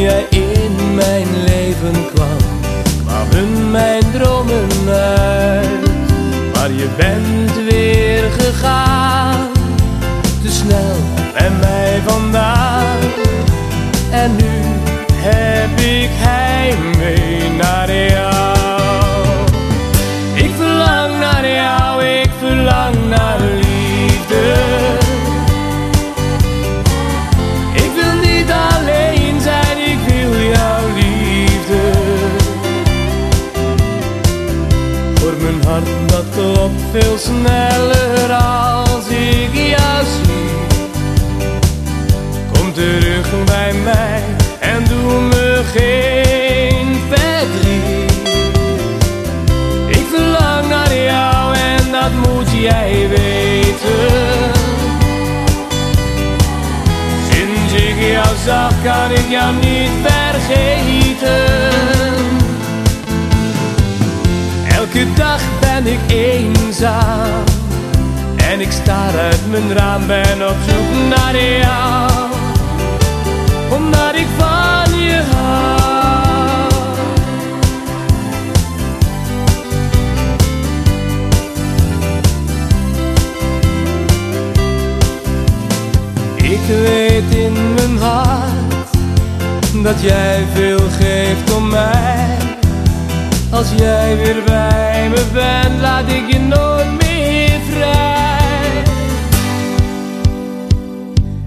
jij in mijn leven kwam, kwamen mijn dromen uit. Maar je bent weer gegaan, te snel en Voor mijn hart dat klopt veel sneller als ik jou zie. Kom terug bij mij en doe me geen verdriet. Ik verlang naar jou en dat moet jij weten. Sinds ik jou zag kan ik jou niet vergeten. En ik sta uit mijn raam ben op zoek naar jou, omdat ik van je hou. Ik weet in mijn hart dat jij veel geeft om mij. Als jij weer bij me bent, laat ik je nooit meer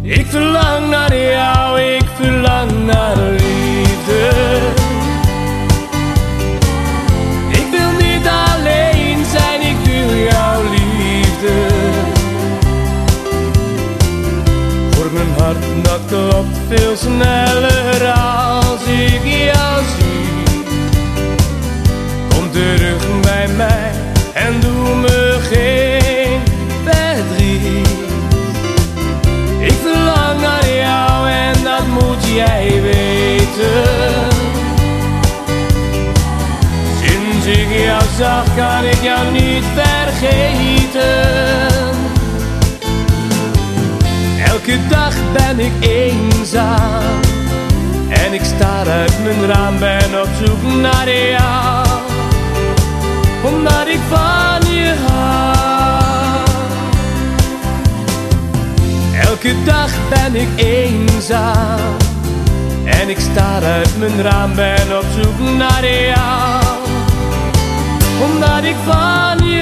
Ik verlang naar jou, ik verlang naar liefde. Ik wil niet alleen zijn, ik wil jouw liefde. Voor mijn hart dat klopt veel sneller ik jou zag kan ik jou niet vergeten. Elke dag ben ik eenzaam en ik sta uit mijn raam ben op zoek naar jou, omdat ik van je hou. Elke dag ben ik eenzaam en ik sta uit mijn raam ben op zoek naar jou, omdat ik van je.